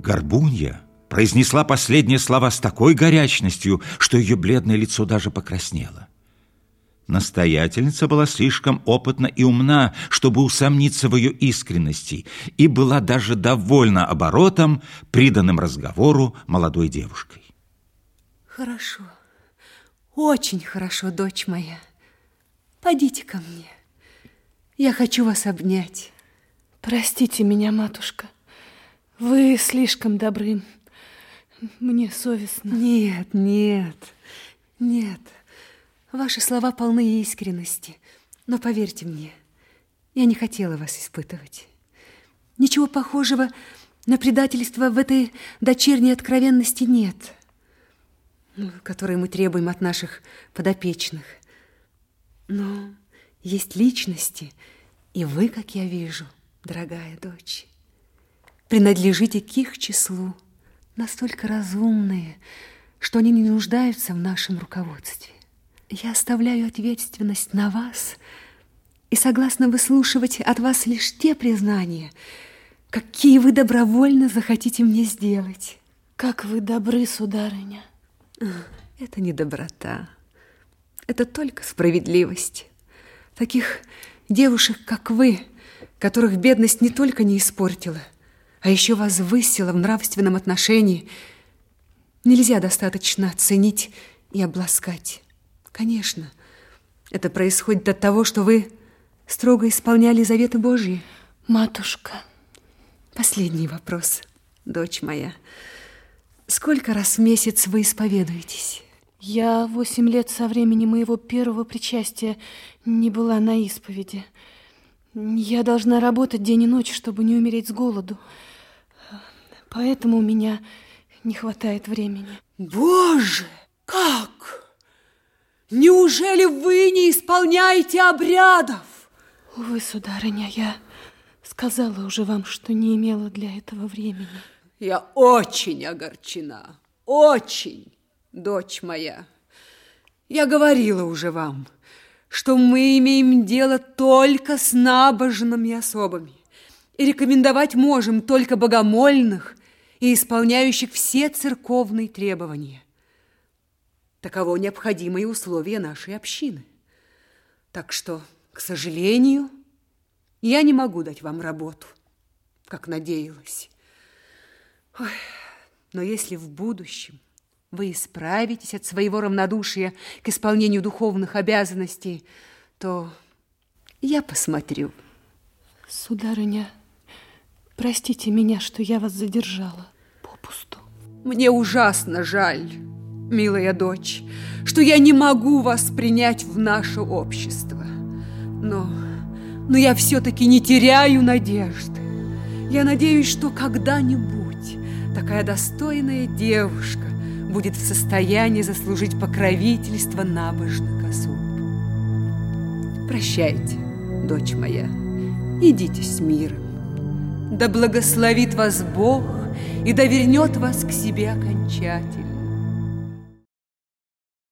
Горбунья произнесла последние слова с такой горячностью, что ее бледное лицо даже покраснело. Настоятельница была слишком опытна и умна, чтобы усомниться в ее искренности, и была даже довольна оборотом, приданным разговору молодой девушкой. Хорошо, очень хорошо, дочь моя. Пойдите ко мне. Я хочу вас обнять. Простите меня, матушка. Вы слишком добры. Мне совестно. Нет, нет, нет. Ваши слова полны искренности. Но поверьте мне, я не хотела вас испытывать. Ничего похожего на предательство в этой дочерней откровенности нет, ну, которые мы требуем от наших подопечных. Но есть личности, и вы, как я вижу, дорогая дочь, принадлежите к их числу, настолько разумные, что они не нуждаются в нашем руководстве. Я оставляю ответственность на вас и согласна выслушивать от вас лишь те признания, какие вы добровольно захотите мне сделать. Как вы добры, сударыня. Это не доброта, это только справедливость. Таких девушек, как вы, которых бедность не только не испортила, а еще возвысила в нравственном отношении, нельзя достаточно оценить и обласкать. Конечно, это происходит от того, что вы строго исполняли заветы Божьи. Матушка. Последний вопрос, дочь моя. Сколько раз в месяц вы исповедуетесь? Я восемь лет со времени моего первого причастия не была на исповеди. Я должна работать день и ночь, чтобы не умереть с голоду. Поэтому у меня не хватает времени. Боже, как? Неужели вы не исполняете обрядов? Увы, сударыня, я сказала уже вам, что не имела для этого времени. Я очень огорчена, очень, дочь моя. Я говорила уже вам, что мы имеем дело только с набожными особами и рекомендовать можем только богомольных и исполняющих все церковные требования – Таково необходимые условия нашей общины. Так что, к сожалению, я не могу дать вам работу, как надеялась. Ой, но если в будущем вы исправитесь от своего равнодушия к исполнению духовных обязанностей, то я посмотрю. Сударыня, простите меня, что я вас задержала попусту. Мне ужасно жаль милая дочь, что я не могу вас принять в наше общество. Но, но я все-таки не теряю надежды. Я надеюсь, что когда-нибудь такая достойная девушка будет в состоянии заслужить покровительство набожных особ. Прощайте, дочь моя, идите с миром. Да благословит вас Бог и да вернет вас к себе окончательно.